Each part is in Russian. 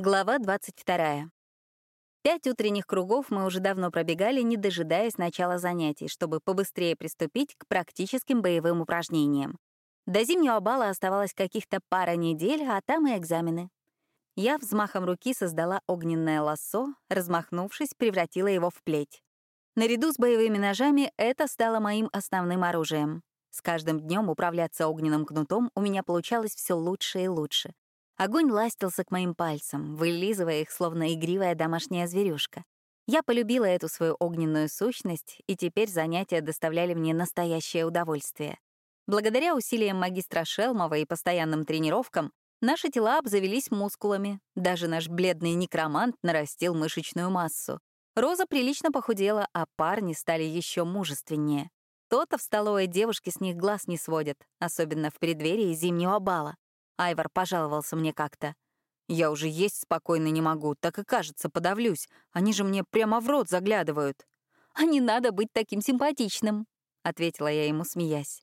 Глава 22. Пять утренних кругов мы уже давно пробегали, не дожидаясь начала занятий, чтобы побыстрее приступить к практическим боевым упражнениям. До зимнего бала оставалось каких-то пара недель, а там и экзамены. Я взмахом руки создала огненное лассо, размахнувшись, превратила его в плеть. Наряду с боевыми ножами это стало моим основным оружием. С каждым днем управляться огненным кнутом у меня получалось все лучше и лучше. Огонь ластился к моим пальцам, вылизывая их, словно игривая домашняя зверюшка. Я полюбила эту свою огненную сущность, и теперь занятия доставляли мне настоящее удовольствие. Благодаря усилиям магистра Шелмова и постоянным тренировкам наши тела обзавелись мускулами, даже наш бледный некромант нарастил мышечную массу. Роза прилично похудела, а парни стали еще мужественнее. То-то в столовой девушки с них глаз не сводят, особенно в преддверии зимнего бала. Айвар пожаловался мне как-то. «Я уже есть спокойно не могу, так и кажется, подавлюсь. Они же мне прямо в рот заглядывают». «А не надо быть таким симпатичным», — ответила я ему, смеясь.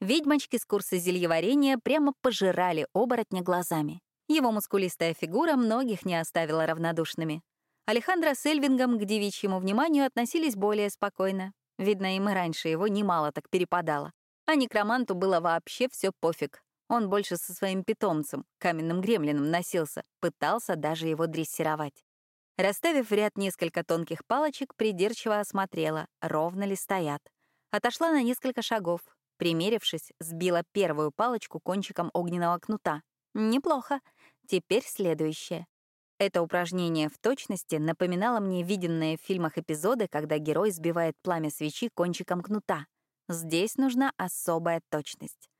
Ведьмочки с курса зельеварения прямо пожирали оборотня глазами. Его мускулистая фигура многих не оставила равнодушными. Алехандро с Эльвингом к девичьему вниманию относились более спокойно. Видно, им и раньше его немало так перепадало. А некроманту было вообще все пофиг. Он больше со своим питомцем, каменным гремлином, носился, пытался даже его дрессировать. Расставив в ряд несколько тонких палочек, придирчиво осмотрела, ровно ли стоят. Отошла на несколько шагов. Примерившись, сбила первую палочку кончиком огненного кнута. Неплохо. Теперь следующее. Это упражнение в точности напоминало мне виденные в фильмах эпизоды, когда герой сбивает пламя свечи кончиком кнута. Здесь нужна особая точность.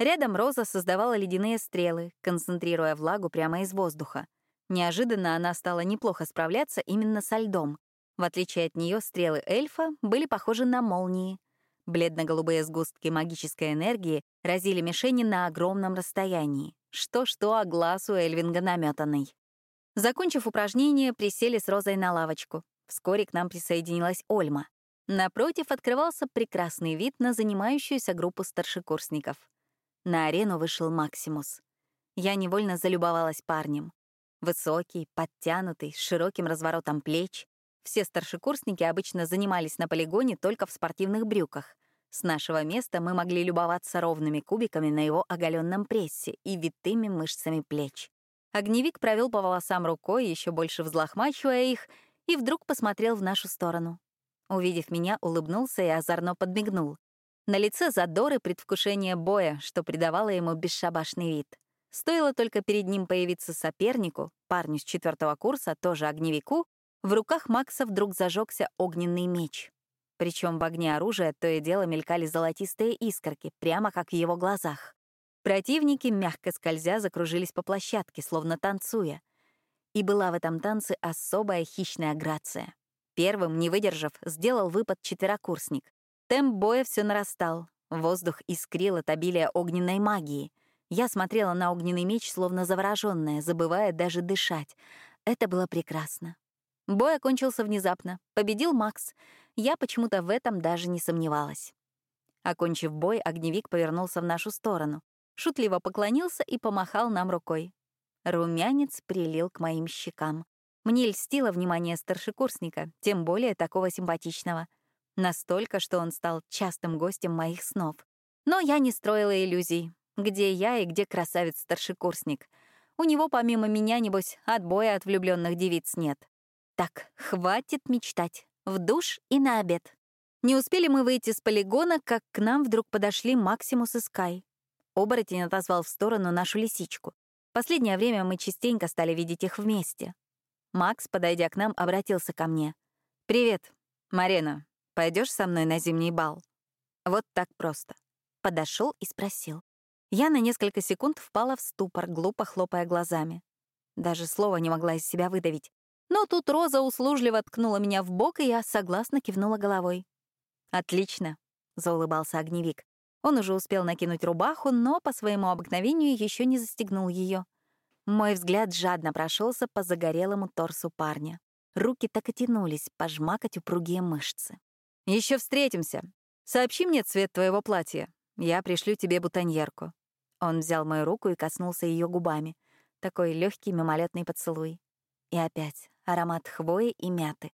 Рядом Роза создавала ледяные стрелы, концентрируя влагу прямо из воздуха. Неожиданно она стала неплохо справляться именно со льдом. В отличие от нее, стрелы эльфа были похожи на молнии. Бледно-голубые сгустки магической энергии разили мишени на огромном расстоянии. Что-что, а глаз у Эльвинга наметанный. Закончив упражнение, присели с Розой на лавочку. Вскоре к нам присоединилась Ольма. Напротив открывался прекрасный вид на занимающуюся группу старшекурсников. На арену вышел Максимус. Я невольно залюбовалась парнем. Высокий, подтянутый, с широким разворотом плеч. Все старшекурсники обычно занимались на полигоне только в спортивных брюках. С нашего места мы могли любоваться ровными кубиками на его оголенном прессе и витыми мышцами плеч. Огневик провел по волосам рукой, еще больше взлохмачивая их, и вдруг посмотрел в нашу сторону. Увидев меня, улыбнулся и озорно подмигнул. На лице задор и предвкушение боя, что придавало ему бесшабашный вид. Стоило только перед ним появиться сопернику, парню с четвертого курса, тоже огневику, в руках Макса вдруг зажегся огненный меч. Причем в огне оружия то и дело мелькали золотистые искорки, прямо как в его глазах. Противники, мягко скользя, закружились по площадке, словно танцуя. И была в этом танце особая хищная грация. Первым, не выдержав, сделал выпад четверокурсник. Темп боя все нарастал. Воздух искрил от обилия огненной магии. Я смотрела на огненный меч, словно завороженная, забывая даже дышать. Это было прекрасно. Бой окончился внезапно. Победил Макс. Я почему-то в этом даже не сомневалась. Окончив бой, огневик повернулся в нашу сторону. Шутливо поклонился и помахал нам рукой. Румянец прилил к моим щекам. Мне льстило внимание старшекурсника, тем более такого симпатичного — Настолько, что он стал частым гостем моих снов. Но я не строила иллюзий. Где я и где красавец-старшекурсник? У него помимо меня, небось, отбоя от влюбленных девиц нет. Так, хватит мечтать. В душ и на обед. Не успели мы выйти с полигона, как к нам вдруг подошли Максимус и Скай. Оборотень отозвал в сторону нашу лисичку. Последнее время мы частенько стали видеть их вместе. Макс, подойдя к нам, обратился ко мне. «Привет, Марена, Пойдешь со мной на зимний бал? Вот так просто. Подошел и спросил. Я на несколько секунд впала в ступор, глупо хлопая глазами. Даже слова не могла из себя выдавить. Но тут Роза услужливо ткнула меня в бок, и я согласно кивнула головой. «Отлично», — заулыбался огневик. Он уже успел накинуть рубаху, но по своему обыкновению еще не застегнул ее. Мой взгляд жадно прошелся по загорелому торсу парня. Руки так и тянулись пожмакать упругие мышцы. Еще встретимся. Сообщи мне цвет твоего платья. Я пришлю тебе бутоньерку». Он взял мою руку и коснулся ее губами. такой легкий мимолетный поцелуй. И опять аромат хвои и мяты.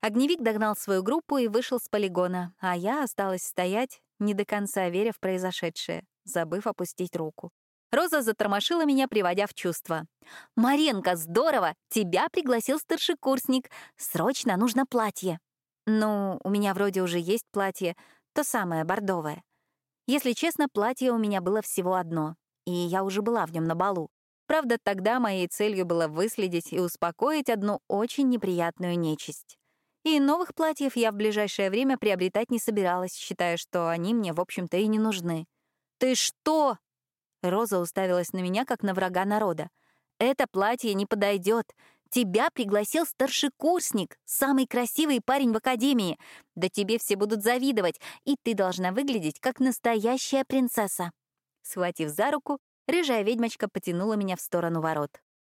Огневик догнал свою группу и вышел с полигона, а я осталась стоять, не до конца веря в произошедшее, забыв опустить руку. Роза затормошила меня, приводя в чувство. «Маренко, здорово! Тебя пригласил старшекурсник. Срочно нужно платье». «Ну, у меня вроде уже есть платье, то самое, бордовое. Если честно, платье у меня было всего одно, и я уже была в нем на балу. Правда, тогда моей целью было выследить и успокоить одну очень неприятную нечисть. И новых платьев я в ближайшее время приобретать не собиралась, считая, что они мне, в общем-то, и не нужны. «Ты что?» Роза уставилась на меня, как на врага народа. «Это платье не подойдет. Тебя пригласил старшекурсник, самый красивый парень в академии. Да тебе все будут завидовать, и ты должна выглядеть как настоящая принцесса». Схватив за руку, рыжая ведьмочка потянула меня в сторону ворот.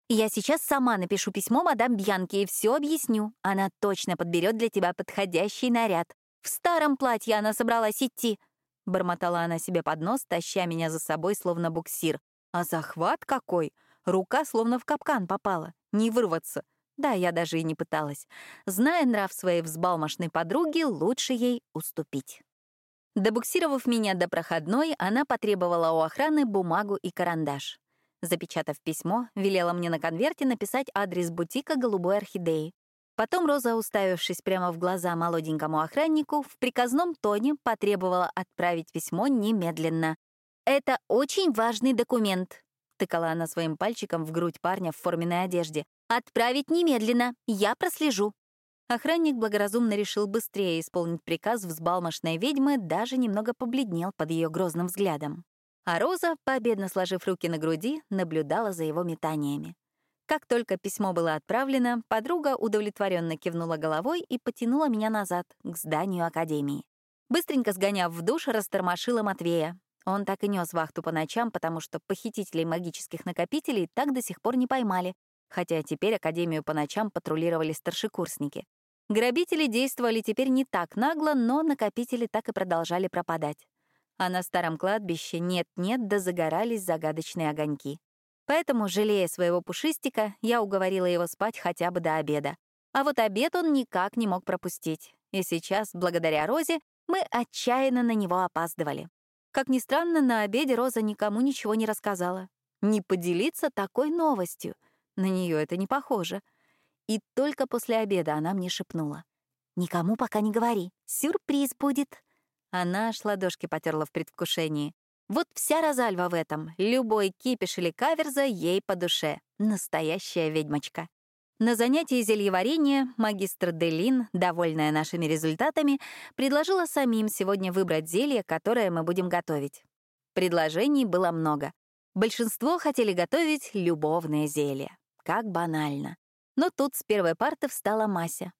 «Я сейчас сама напишу письмо мадам Бьянке и все объясню. Она точно подберет для тебя подходящий наряд. В старом платье она собралась идти». Бормотала она себе под нос, таща меня за собой, словно буксир. А захват какой! Рука словно в капкан попала. Не вырваться. Да, я даже и не пыталась. Зная нрав своей взбалмошной подруги, лучше ей уступить. Добуксировав меня до проходной, она потребовала у охраны бумагу и карандаш. Запечатав письмо, велела мне на конверте написать адрес бутика «Голубой орхидеи». Потом Роза, уставившись прямо в глаза молоденькому охраннику, в приказном тоне потребовала отправить письмо немедленно. «Это очень важный документ», — тыкала она своим пальчиком в грудь парня в форменной одежде. «Отправить немедленно, я прослежу». Охранник благоразумно решил быстрее исполнить приказ взбалмошной ведьмы, даже немного побледнел под ее грозным взглядом. А Роза, победно сложив руки на груди, наблюдала за его метаниями. Как только письмо было отправлено, подруга удовлетворенно кивнула головой и потянула меня назад, к зданию Академии. Быстренько сгоняв в душ, растормошила Матвея. Он так и нес вахту по ночам, потому что похитителей магических накопителей так до сих пор не поймали, хотя теперь Академию по ночам патрулировали старшекурсники. Грабители действовали теперь не так нагло, но накопители так и продолжали пропадать. А на старом кладбище нет-нет, да загорались загадочные огоньки. Поэтому, жалея своего пушистика, я уговорила его спать хотя бы до обеда. А вот обед он никак не мог пропустить. И сейчас, благодаря Розе, мы отчаянно на него опаздывали. Как ни странно, на обеде Роза никому ничего не рассказала. Не поделиться такой новостью. На нее это не похоже. И только после обеда она мне шепнула. «Никому пока не говори, сюрприз будет». Она аж ладошки потерла в предвкушении. Вот вся Розальва в этом. Любой кипиш или каверза ей по душе. Настоящая ведьмочка. На занятии зельеварения магистр Делин, довольная нашими результатами, предложила самим сегодня выбрать зелье, которое мы будем готовить. Предложений было много. Большинство хотели готовить любовное зелье. Как банально. Но тут с первой парты встала Мася.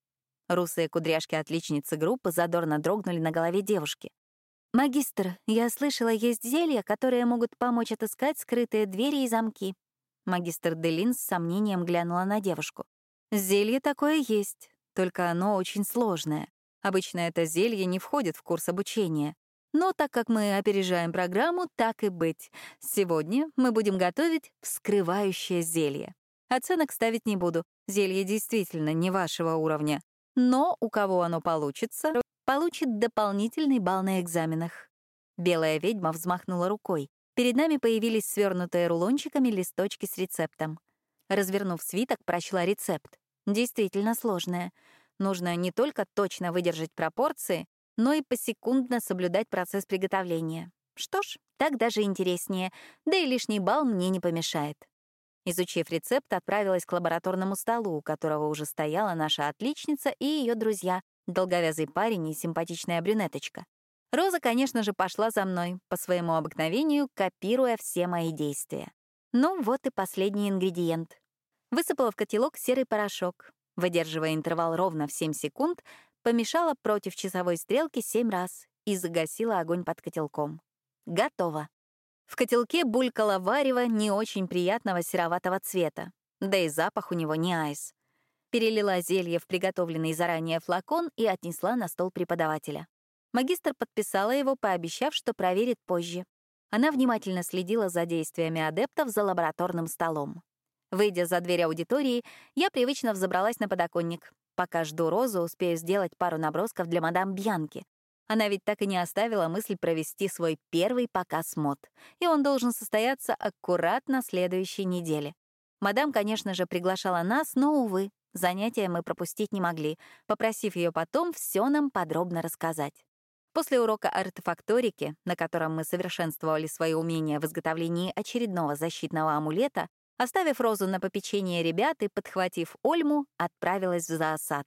Русые кудряшки отличницы группы задорно дрогнули на голове девушки. «Магистр, я слышала, есть зелья, которые могут помочь отыскать скрытые двери и замки». Магистр Делин с сомнением глянула на девушку. «Зелье такое есть, только оно очень сложное. Обычно это зелье не входит в курс обучения. Но так как мы опережаем программу, так и быть. Сегодня мы будем готовить вскрывающее зелье. Оценок ставить не буду. Зелье действительно не вашего уровня. Но у кого оно получится, получит дополнительный балл на экзаменах. Белая ведьма взмахнула рукой. Перед нами появились свернутые рулончиками листочки с рецептом. Развернув свиток, прочла рецепт. Действительно сложное. Нужно не только точно выдержать пропорции, но и посекундно соблюдать процесс приготовления. Что ж, так даже интереснее, да и лишний балл мне не помешает. Изучив рецепт, отправилась к лабораторному столу, у которого уже стояла наша отличница и ее друзья, долговязый парень и симпатичная брюнеточка. Роза, конечно же, пошла за мной, по своему обыкновению, копируя все мои действия. Ну вот и последний ингредиент. Высыпала в котелок серый порошок, выдерживая интервал ровно в 7 секунд, помешала против часовой стрелки 7 раз и загасила огонь под котелком. Готово. В котелке булькало варево не очень приятного сероватого цвета, да и запах у него не айс. Перелила зелье в приготовленный заранее флакон и отнесла на стол преподавателя. Магистр подписала его, пообещав, что проверит позже. Она внимательно следила за действиями адептов за лабораторным столом. Выйдя за дверь аудитории, я привычно взобралась на подоконник. Пока жду Розу, успею сделать пару набросков для мадам Бьянки. Она ведь так и не оставила мысль провести свой первый показ мод, и он должен состояться аккуратно следующей неделе. Мадам, конечно же, приглашала нас, но, увы, занятия мы пропустить не могли, попросив ее потом все нам подробно рассказать. После урока артефакторики, на котором мы совершенствовали свои умения в изготовлении очередного защитного амулета, оставив Розу на попечение ребят и подхватив Ольму, отправилась в зоосад.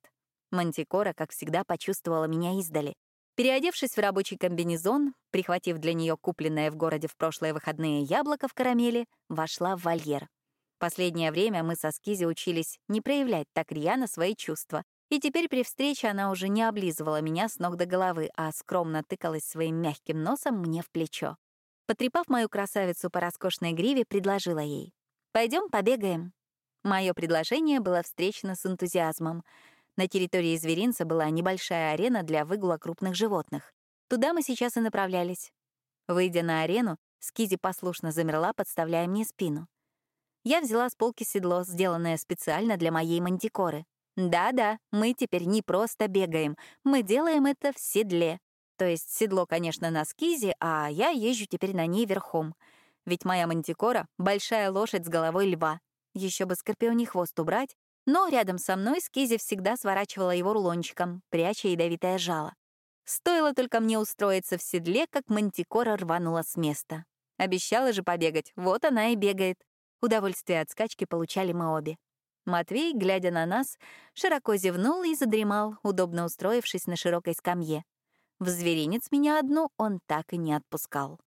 Мантикора, как всегда, почувствовала меня издали. Переодевшись в рабочий комбинезон, прихватив для нее купленное в городе в прошлые выходные яблоко в карамели, вошла в вольер. Последнее время мы со Скизи учились не проявлять так рьяно свои чувства, и теперь при встрече она уже не облизывала меня с ног до головы, а скромно тыкалась своим мягким носом мне в плечо. Потрепав мою красавицу по роскошной гриве, предложила ей. Пойдем побегаем». Мое предложение было встречено с энтузиазмом. На территории зверинца была небольшая арена для выгула крупных животных. Туда мы сейчас и направлялись. Выйдя на арену, Скизи послушно замерла, подставляя мне спину. Я взяла с полки седло, сделанное специально для моей мантикоры. Да-да, мы теперь не просто бегаем, мы делаем это в седле. То есть седло, конечно, на скизе, а я езжу теперь на ней верхом. Ведь моя мантикора — большая лошадь с головой льва. Еще бы скорпионий хвост убрать, но рядом со мной скизи всегда сворачивала его рулончиком, пряча ядовитое жало. Стоило только мне устроиться в седле, как мантикора рванула с места. Обещала же побегать, вот она и бегает. Удовольствие от скачки получали мы обе. Матвей, глядя на нас, широко зевнул и задремал, удобно устроившись на широкой скамье. В зверинец меня одну он так и не отпускал.